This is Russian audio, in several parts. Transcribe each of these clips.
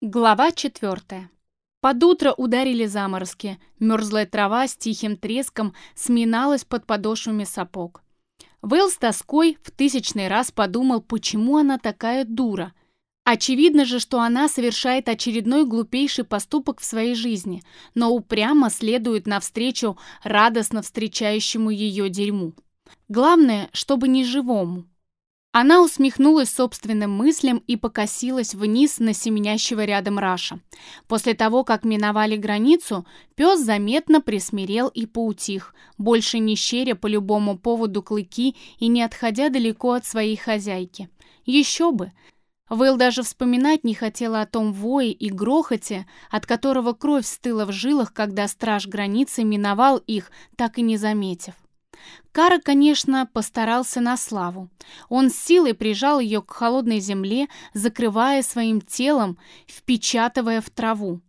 Глава четвертая. Под утро ударили заморозки. Мерзлая трава с тихим треском сминалась под подошвами сапог. Вэл с тоской в тысячный раз подумал, почему она такая дура. Очевидно же, что она совершает очередной глупейший поступок в своей жизни, но упрямо следует навстречу радостно встречающему ее дерьму. Главное, чтобы не живому. Она усмехнулась собственным мыслям и покосилась вниз на семенящего рядом Раша. После того, как миновали границу, пес заметно присмирел и поутих, больше не щеря по любому поводу клыки и не отходя далеко от своей хозяйки. Еще бы! Вэлл даже вспоминать не хотела о том вое и грохоте, от которого кровь стыла в жилах, когда страж границы миновал их, так и не заметив. Кара, конечно, постарался на славу. Он с силой прижал ее к холодной земле, закрывая своим телом, впечатывая в траву.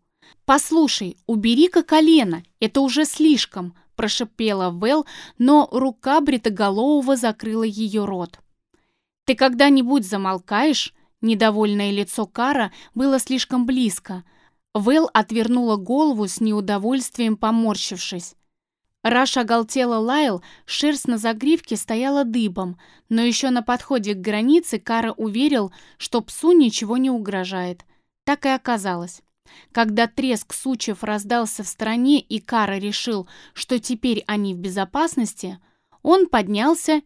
«Послушай, убери-ка колено, это уже слишком», – прошипела Вэл, но рука бритоголового закрыла ее рот. «Ты когда-нибудь замолкаешь?» Недовольное лицо Кара было слишком близко. Вэл отвернула голову с неудовольствием, поморщившись. Раш оголтело лаял, шерсть на загривке стояла дыбом, но еще на подходе к границе Кара уверил, что псу ничего не угрожает. Так и оказалось. Когда треск сучьев раздался в стороне и Кара решил, что теперь они в безопасности, он поднялся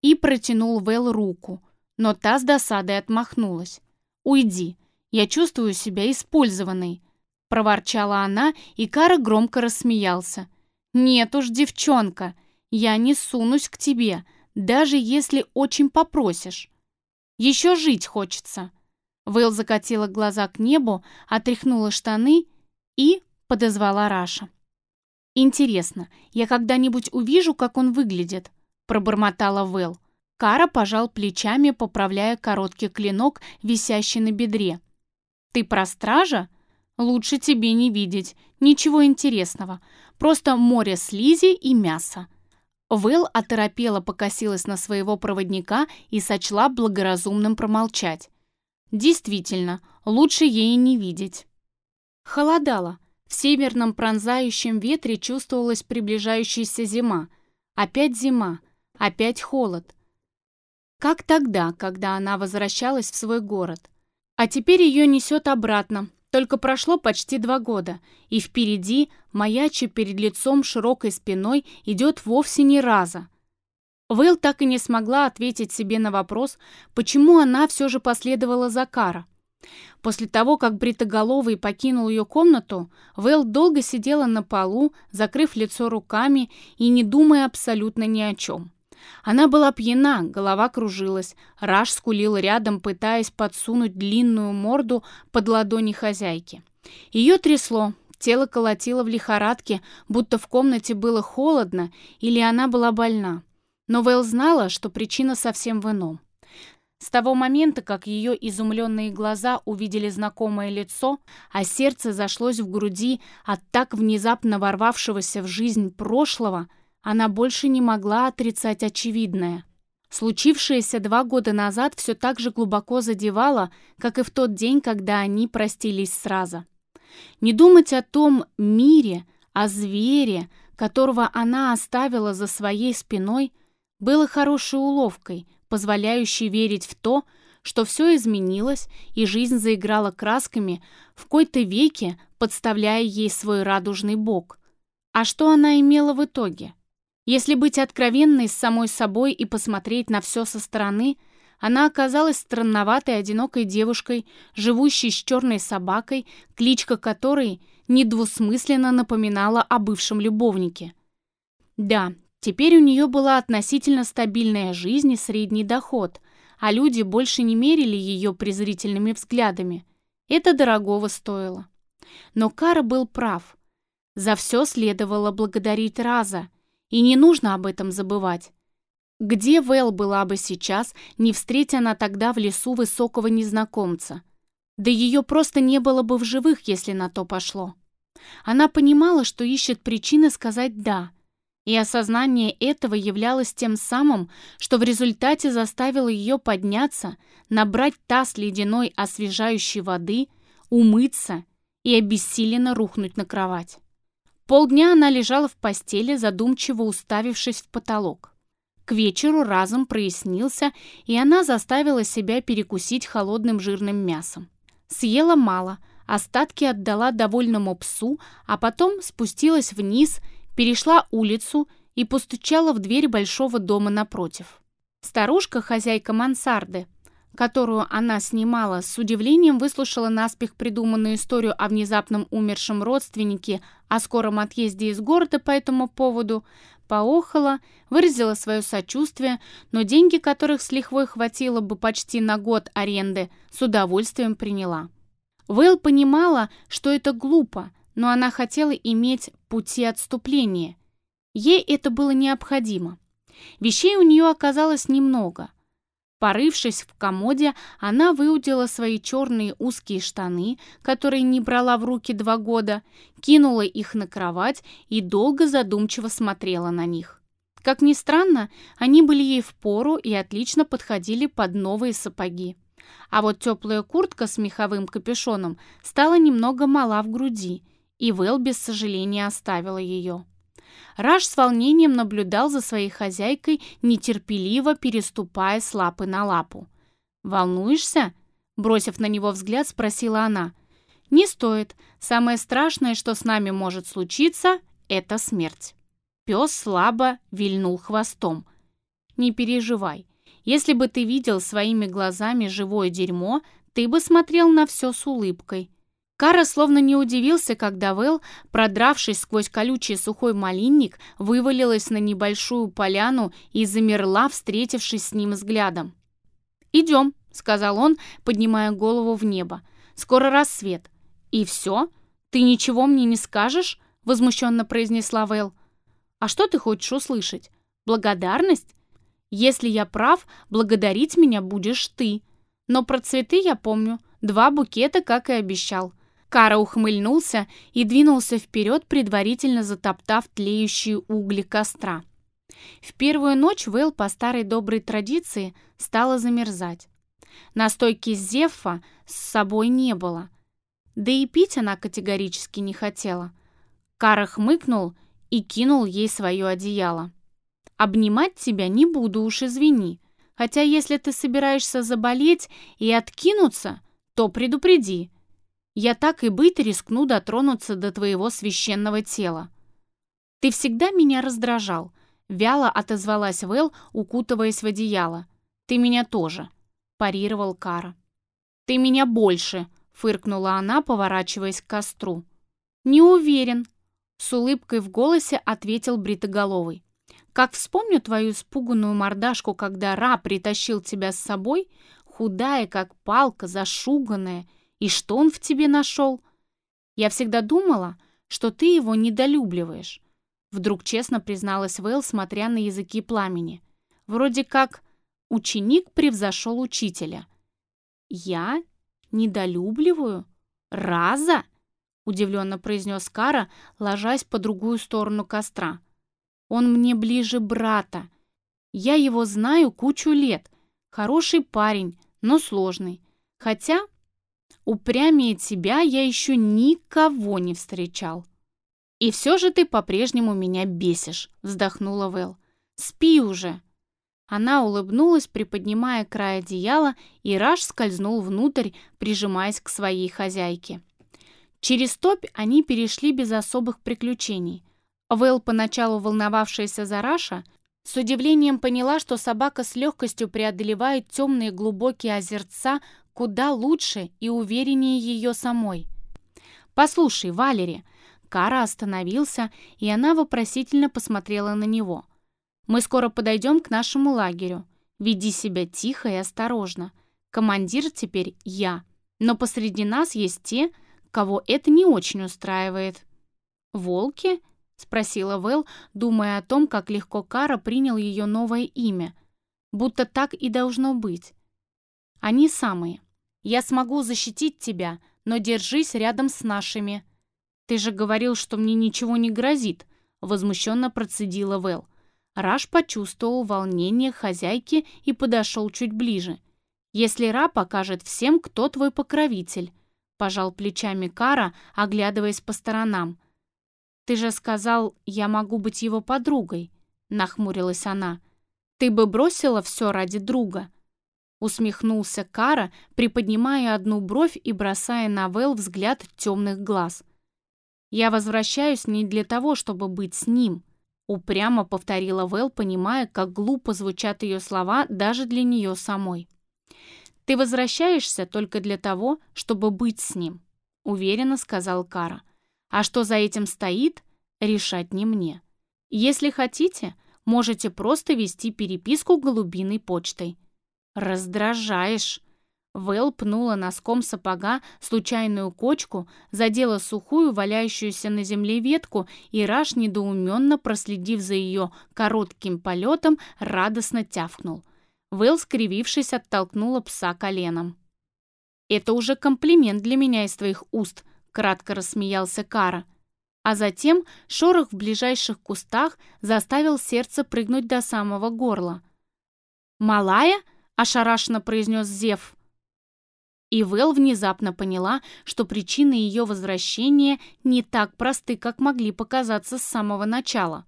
и протянул Вэл руку, но та с досадой отмахнулась. «Уйди, я чувствую себя использованной», — проворчала она, и Кара громко рассмеялся. «Нет уж, девчонка, я не сунусь к тебе, даже если очень попросишь. Еще жить хочется». Вэйл закатила глаза к небу, отряхнула штаны и подозвала Раша. «Интересно, я когда-нибудь увижу, как он выглядит?» пробормотала Вэлл. Кара пожал плечами, поправляя короткий клинок, висящий на бедре. «Ты про стража? Лучше тебе не видеть. Ничего интересного. Просто море слизи и мяса. Вэл оторопела покосилась на своего проводника и сочла благоразумным промолчать. Действительно, лучше ей не видеть. Холодало. В северном пронзающем ветре чувствовалась приближающаяся зима. Опять зима, опять холод. Как тогда, когда она возвращалась в свой город. А теперь ее несет обратно, только прошло почти два года, и впереди, маяча перед лицом широкой спиной, идет вовсе не раза. Вэл так и не смогла ответить себе на вопрос, почему она все же последовала за Кара. После того, как Бритоголовый покинул ее комнату, Вэл долго сидела на полу, закрыв лицо руками и не думая абсолютно ни о чем. Она была пьяна, голова кружилась. Раш скулил рядом, пытаясь подсунуть длинную морду под ладони хозяйки. Ее трясло, тело колотило в лихорадке, будто в комнате было холодно или она была больна. Но Вэл знала, что причина совсем в ином. С того момента, как ее изумленные глаза увидели знакомое лицо, а сердце зашлось в груди от так внезапно ворвавшегося в жизнь прошлого – она больше не могла отрицать очевидное. Случившееся два года назад все так же глубоко задевало, как и в тот день, когда они простились сразу. Не думать о том мире, о звере, которого она оставила за своей спиной, было хорошей уловкой, позволяющей верить в то, что все изменилось, и жизнь заиграла красками, в кои-то веке подставляя ей свой радужный бок. А что она имела в итоге? Если быть откровенной с самой собой и посмотреть на все со стороны, она оказалась странноватой одинокой девушкой, живущей с черной собакой, кличка которой недвусмысленно напоминала о бывшем любовнике. Да, теперь у нее была относительно стабильная жизнь и средний доход, а люди больше не мерили ее презрительными взглядами. Это дорогого стоило. Но Кара был прав. За все следовало благодарить Раза – и не нужно об этом забывать. Где Вэл была бы сейчас, не встретя она тогда в лесу высокого незнакомца? Да ее просто не было бы в живых, если на то пошло. Она понимала, что ищет причины сказать «да», и осознание этого являлось тем самым, что в результате заставило ее подняться, набрать таз ледяной освежающей воды, умыться и обессиленно рухнуть на кровать. Полдня она лежала в постели, задумчиво уставившись в потолок. К вечеру разум прояснился, и она заставила себя перекусить холодным жирным мясом. Съела мало, остатки отдала довольному псу, а потом спустилась вниз, перешла улицу и постучала в дверь большого дома напротив. Старушка, хозяйка мансарды, которую она снимала, с удивлением выслушала наспех придуманную историю о внезапном умершем родственнике, о скором отъезде из города по этому поводу, поохала, выразила свое сочувствие, но деньги, которых с лихвой хватило бы почти на год аренды, с удовольствием приняла. Вэл понимала, что это глупо, но она хотела иметь пути отступления. Ей это было необходимо. Вещей у нее оказалось немного – Порывшись в комоде, она выудила свои черные узкие штаны, которые не брала в руки два года, кинула их на кровать и долго задумчиво смотрела на них. Как ни странно, они были ей в пору и отлично подходили под новые сапоги. А вот теплая куртка с меховым капюшоном стала немного мала в груди, и Вэл без сожаления оставила ее. Раш с волнением наблюдал за своей хозяйкой, нетерпеливо переступая с лапы на лапу. «Волнуешься?» Бросив на него взгляд, спросила она. «Не стоит. Самое страшное, что с нами может случиться, это смерть». Пес слабо вильнул хвостом. «Не переживай. Если бы ты видел своими глазами живое дерьмо, ты бы смотрел на все с улыбкой. Кара словно не удивился, когда Вэл, продравшись сквозь колючий сухой малинник, вывалилась на небольшую поляну и замерла, встретившись с ним взглядом. «Идем», — сказал он, поднимая голову в небо. «Скоро рассвет». «И все? Ты ничего мне не скажешь?» — возмущенно произнесла Вэл. «А что ты хочешь услышать? Благодарность? Если я прав, благодарить меня будешь ты. Но про цветы я помню. Два букета, как и обещал. Кара ухмыльнулся и двинулся вперед, предварительно затоптав тлеющие угли костра. В первую ночь Вэл по старой доброй традиции стала замерзать. Настойки Зефа с собой не было. Да и пить она категорически не хотела. Кара хмыкнул и кинул ей свое одеяло. «Обнимать тебя не буду уж, извини. Хотя если ты собираешься заболеть и откинуться, то предупреди. Я так и быть рискну дотронуться до твоего священного тела. Ты всегда меня раздражал, вяло отозвалась Вэл, укутываясь в одеяло. Ты меня тоже, парировал Кара. Ты меня больше, фыркнула она, поворачиваясь к костру. Не уверен, с улыбкой в голосе ответил бритоголовый. Как вспомню твою испуганную мордашку, когда Ра притащил тебя с собой, худая, как палка, зашуганная, и что он в тебе нашел? Я всегда думала, что ты его недолюбливаешь. Вдруг честно призналась Вэл, смотря на языки пламени. Вроде как ученик превзошел учителя. Я недолюбливаю? Раза? Удивленно произнес Кара, ложась по другую сторону костра. Он мне ближе брата. Я его знаю кучу лет. Хороший парень, но сложный. Хотя Упрямее тебя я еще никого не встречал. И все же ты по-прежнему меня бесишь, вздохнула Вэл. Спи уже. Она улыбнулась, приподнимая край одеяла, и Раш скользнул внутрь, прижимаясь к своей хозяйке. Через топь они перешли без особых приключений. Вэл, поначалу волновавшаяся за Раша, с удивлением поняла, что собака с легкостью преодолевает темные глубокие озерца куда лучше и увереннее ее самой. «Послушай, Валери!» Кара остановился, и она вопросительно посмотрела на него. «Мы скоро подойдем к нашему лагерю. Веди себя тихо и осторожно. Командир теперь я, но посреди нас есть те, кого это не очень устраивает». «Волки?» — спросила Вэл, думая о том, как легко Кара принял ее новое имя. Будто так и должно быть. Они самые. Я смогу защитить тебя, но держись рядом с нашими. Ты же говорил, что мне ничего не грозит, возмущенно процедила Вэл. Раш почувствовал волнение хозяйки и подошел чуть ближе. Если Ра покажет всем, кто твой покровитель. пожал плечами Кара, оглядываясь по сторонам. «Ты же сказал, я могу быть его подругой», — нахмурилась она. «Ты бы бросила все ради друга?» Усмехнулся Кара, приподнимая одну бровь и бросая на Вэл взгляд темных глаз. «Я возвращаюсь не для того, чтобы быть с ним», — упрямо повторила Вэл, понимая, как глупо звучат ее слова даже для нее самой. «Ты возвращаешься только для того, чтобы быть с ним», — уверенно сказал Кара. «А что за этим стоит, решать не мне. Если хотите, можете просто вести переписку голубиной почтой». «Раздражаешь!» Вэл пнула носком сапога случайную кочку, задела сухую, валяющуюся на земле ветку, и Раш, недоуменно проследив за ее коротким полетом, радостно тявкнул. Вэл, скривившись, оттолкнула пса коленом. «Это уже комплимент для меня из твоих уст», — кратко рассмеялся Кара. А затем шорох в ближайших кустах заставил сердце прыгнуть до самого горла. «Малая?» — ошарашенно произнес Зев. И Вэл внезапно поняла, что причины ее возвращения не так просты, как могли показаться с самого начала.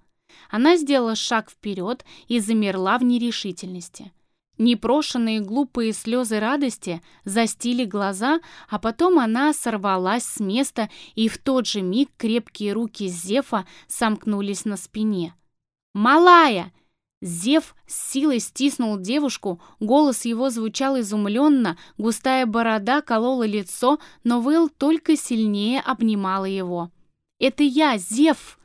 Она сделала шаг вперед и замерла в нерешительности. Непрошенные глупые слезы радости застили глаза, а потом она сорвалась с места, и в тот же миг крепкие руки Зефа сомкнулись на спине. «Малая!» Зев с силой стиснул девушку, голос его звучал изумленно, густая борода колола лицо, но Вэл только сильнее обнимала его. «Это я, Зев!»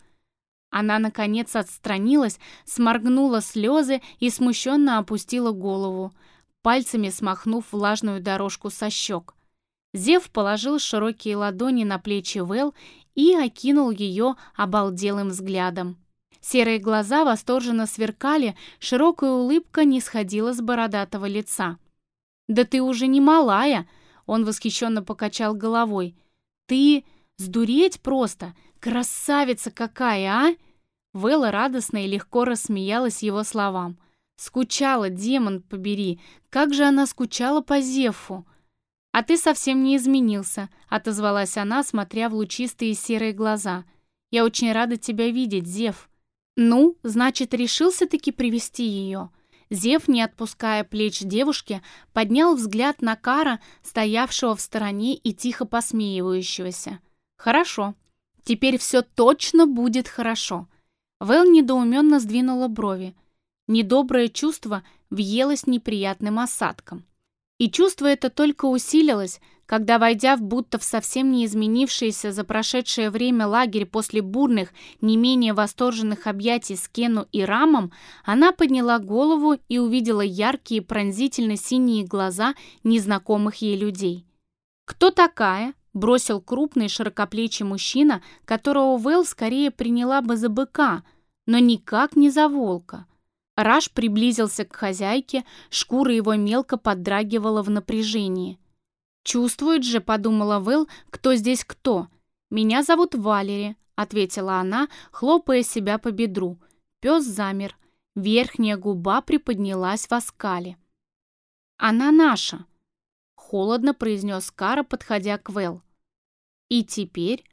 Она, наконец, отстранилась, сморгнула слезы и смущенно опустила голову, пальцами смахнув влажную дорожку со щек. Зев положил широкие ладони на плечи Вэл и окинул ее обалделым взглядом. Серые глаза восторженно сверкали, широкая улыбка не сходила с бородатого лица. «Да ты уже не малая!» — он восхищенно покачал головой. «Ты сдуреть просто! «Красавица какая, а!» Вэлла радостно и легко рассмеялась его словам. «Скучала, демон побери! Как же она скучала по Зефу!» «А ты совсем не изменился», — отозвалась она, смотря в лучистые серые глаза. «Я очень рада тебя видеть, Зев». «Ну, значит, решился-таки привести ее?» Зев, не отпуская плеч девушки, поднял взгляд на Кара, стоявшего в стороне и тихо посмеивающегося. «Хорошо. Теперь все точно будет хорошо. Вэл недоуменно сдвинула брови. Недоброе чувство въелось неприятным осадком. И чувство это только усилилось, когда, войдя в будто в совсем не изменившийся за прошедшее время лагерь после бурных, не менее восторженных объятий с Кену и Рамом, она подняла голову и увидела яркие пронзительно-синие глаза незнакомых ей людей. «Кто такая?» бросил крупный широкоплечий мужчина, которого Вэл скорее приняла бы за быка, но никак не за волка. Раш приблизился к хозяйке, шкура его мелко поддрагивала в напряжении. «Чувствует же», — подумала Вэл, — «кто здесь кто?» «Меня зовут Валери», — ответила она, хлопая себя по бедру. Пес замер. Верхняя губа приподнялась в оскале. «Она наша», холодно произнес Кара, подходя к Вэл. И теперь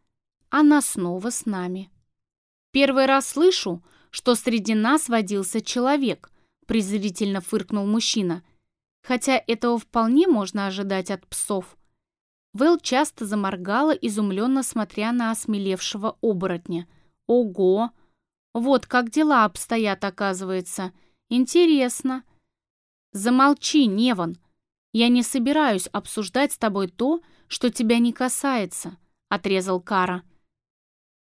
она снова с нами. Первый раз слышу, что среди нас водился человек, презрительно фыркнул мужчина. Хотя этого вполне можно ожидать от псов. Вэл часто заморгала, изумленно смотря на осмелевшего оборотня. Ого! Вот как дела обстоят, оказывается. Интересно. Замолчи, Неван, «Я не собираюсь обсуждать с тобой то, что тебя не касается», — отрезал Кара.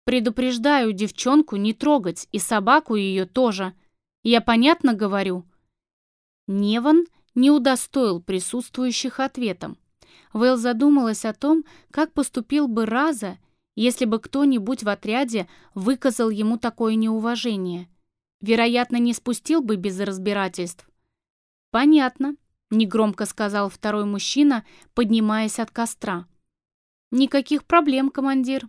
«Предупреждаю девчонку не трогать, и собаку ее тоже. Я понятно говорю?» Неван не удостоил присутствующих ответом. Вэл задумалась о том, как поступил бы Раза, если бы кто-нибудь в отряде выказал ему такое неуважение. Вероятно, не спустил бы без разбирательств. «Понятно», негромко сказал второй мужчина, поднимаясь от костра. «Никаких проблем, командир».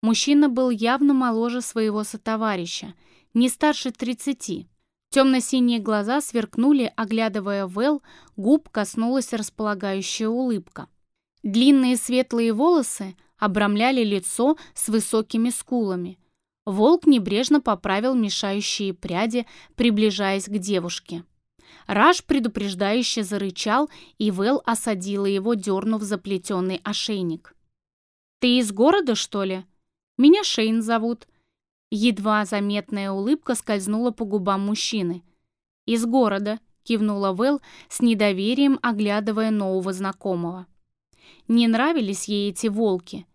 Мужчина был явно моложе своего сотоварища, не старше тридцати. Темно-синие глаза сверкнули, оглядывая Вэл, губ коснулась располагающая улыбка. Длинные светлые волосы обрамляли лицо с высокими скулами. Волк небрежно поправил мешающие пряди, приближаясь к девушке. Раш предупреждающе зарычал, и Вэл осадила его, дернув заплетенный ошейник. «Ты из города, что ли? Меня Шейн зовут». Едва заметная улыбка скользнула по губам мужчины. «Из города», — кивнула Вэл, с недоверием оглядывая нового знакомого. Не нравились ей эти волки.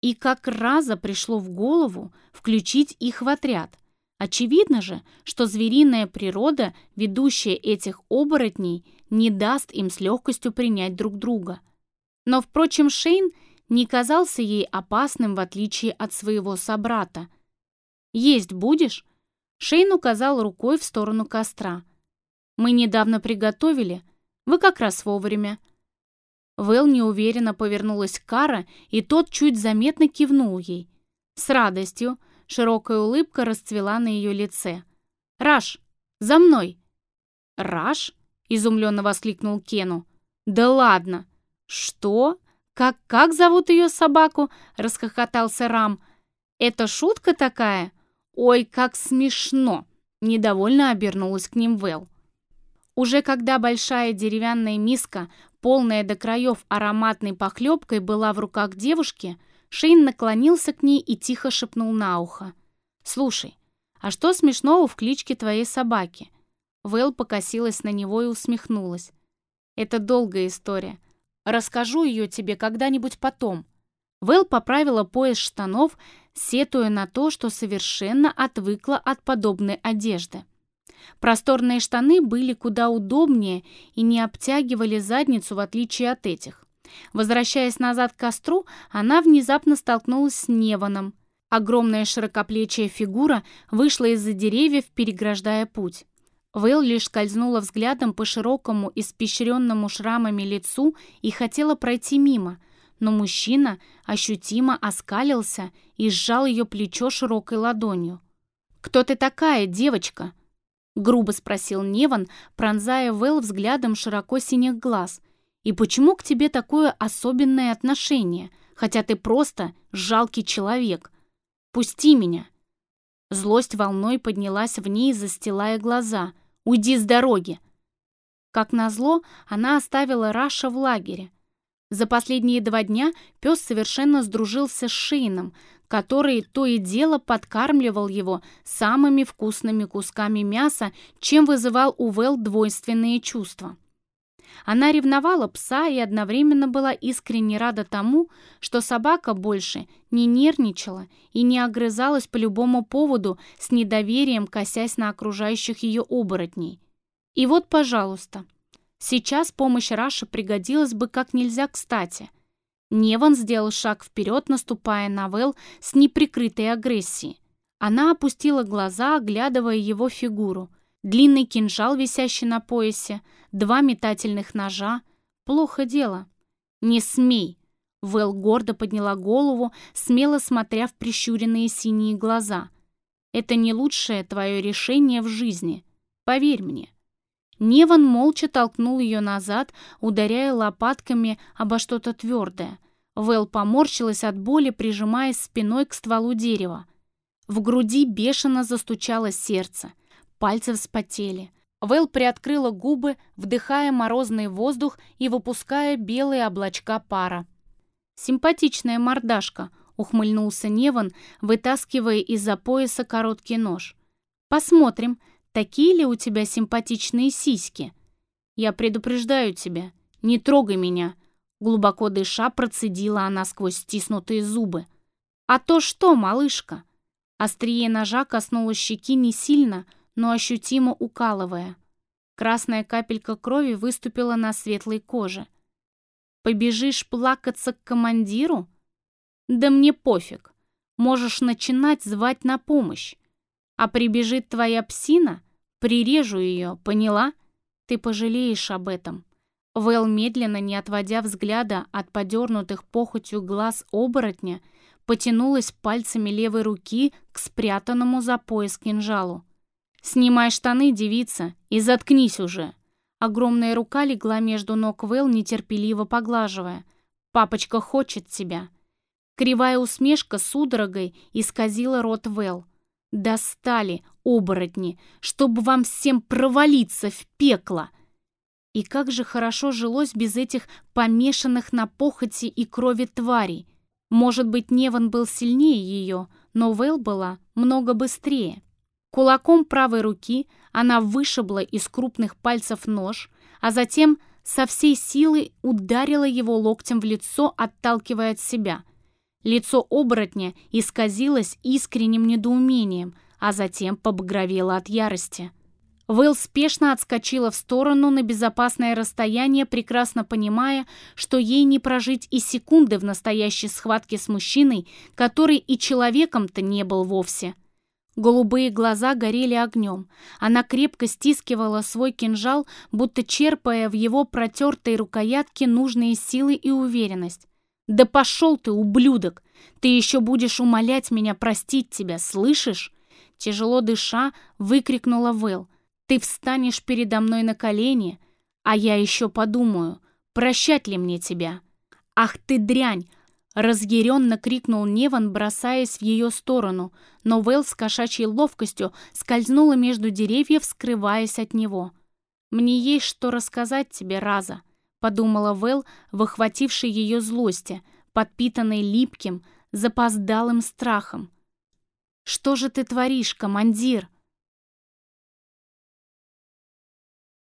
И как раза пришло в голову включить их в отряд. Очевидно же, что звериная природа, ведущая этих оборотней, не даст им с легкостью принять друг друга. Но, впрочем, Шейн не казался ей опасным, в отличие от своего собрата. «Есть будешь?» Шейн указал рукой в сторону костра. «Мы недавно приготовили. Вы как раз вовремя». Вэл неуверенно повернулась к Кара, и тот чуть заметно кивнул ей. С радостью, Широкая улыбка расцвела на ее лице. «Раш, за мной!» «Раш?» — изумленно воскликнул Кену. «Да ладно!» «Что? Как, как зовут ее собаку?» — расхохотался Рам. «Это шутка такая? Ой, как смешно!» Недовольно обернулась к ним Вэл. Уже когда большая деревянная миска, полная до краев ароматной похлебкой, была в руках девушки, Шейн наклонился к ней и тихо шепнул на ухо. «Слушай, а что смешного в кличке твоей собаки?» Вэл покосилась на него и усмехнулась. «Это долгая история. Расскажу ее тебе когда-нибудь потом». Вэл поправила пояс штанов, сетуя на то, что совершенно отвыкла от подобной одежды. Просторные штаны были куда удобнее и не обтягивали задницу, в отличие от этих. Возвращаясь назад к костру, она внезапно столкнулась с Неваном. Огромная широкоплечья фигура вышла из-за деревьев, переграждая путь. Вейл лишь скользнула взглядом по широкому, испещренному шрамами лицу и хотела пройти мимо, но мужчина ощутимо оскалился и сжал ее плечо широкой ладонью. «Кто ты такая, девочка?» — грубо спросил Неван, пронзая Вэл взглядом широко синих глаз — и почему к тебе такое особенное отношение, хотя ты просто жалкий человек? Пусти меня!» Злость волной поднялась в ней, застилая глаза. «Уйди с дороги!» Как назло, она оставила Раша в лагере. За последние два дня пес совершенно сдружился с Шейном, который то и дело подкармливал его самыми вкусными кусками мяса, чем вызывал у Вэл двойственные чувства. Она ревновала пса и одновременно была искренне рада тому, что собака больше не нервничала и не огрызалась по любому поводу с недоверием, косясь на окружающих ее оборотней. И вот, пожалуйста, сейчас помощь Раши пригодилась бы как нельзя кстати. Неван сделал шаг вперед, наступая на Вэл с неприкрытой агрессией. Она опустила глаза, оглядывая его фигуру – Длинный кинжал, висящий на поясе, два метательных ножа. Плохо дело. «Не смей!» Вэл гордо подняла голову, смело смотря в прищуренные синие глаза. «Это не лучшее твое решение в жизни. Поверь мне». Неван молча толкнул ее назад, ударяя лопатками обо что-то твердое. Вэл поморщилась от боли, прижимаясь спиной к стволу дерева. В груди бешено застучало сердце. Пальцы вспотели. Вэл приоткрыла губы, вдыхая морозный воздух и выпуская белые облачка пара. «Симпатичная мордашка», — ухмыльнулся Неван, вытаскивая из-за пояса короткий нож. «Посмотрим, такие ли у тебя симпатичные сиськи?» «Я предупреждаю тебя, не трогай меня», — глубоко дыша процедила она сквозь стиснутые зубы. «А то что, малышка?» Острие ножа коснулось щеки не сильно, — но ощутимо укалывая. Красная капелька крови выступила на светлой коже. «Побежишь плакаться к командиру? Да мне пофиг. Можешь начинать звать на помощь. А прибежит твоя псина, прирежу ее, поняла? Ты пожалеешь об этом». Вэл, медленно, не отводя взгляда от подернутых похотью глаз оборотня, потянулась пальцами левой руки к спрятанному за пояс кинжалу. «Снимай штаны, девица, и заткнись уже!» Огромная рука легла между ног Вэл, нетерпеливо поглаживая. Папочка хочет тебя». Кривая усмешка судорогой исказила рот Вэл. «Достали, оборотни, чтобы вам всем провалиться в пекло!» И как же хорошо жилось без этих помешанных на похоти и крови тварей. Может быть, Неван был сильнее ее, но Вэл была много быстрее. Кулаком правой руки она вышибла из крупных пальцев нож, а затем со всей силы ударила его локтем в лицо, отталкивая от себя. Лицо оборотня исказилось искренним недоумением, а затем побагровело от ярости. Вэл спешно отскочила в сторону на безопасное расстояние, прекрасно понимая, что ей не прожить и секунды в настоящей схватке с мужчиной, который и человеком-то не был вовсе. Голубые глаза горели огнем. Она крепко стискивала свой кинжал, будто черпая в его протертой рукоятке нужные силы и уверенность. «Да пошел ты, ублюдок! Ты еще будешь умолять меня простить тебя, слышишь?» Тяжело дыша, выкрикнула Вэл. «Ты встанешь передо мной на колени, а я еще подумаю, прощать ли мне тебя?» «Ах ты дрянь! Разъяренно крикнул Неван, бросаясь в ее сторону, но Вэл с кошачьей ловкостью скользнула между деревьев, скрываясь от него. «Мне есть что рассказать тебе, Раза», — подумала Вэл, выхватившей ее злости, подпитанной липким, запоздалым страхом. «Что же ты творишь, командир?»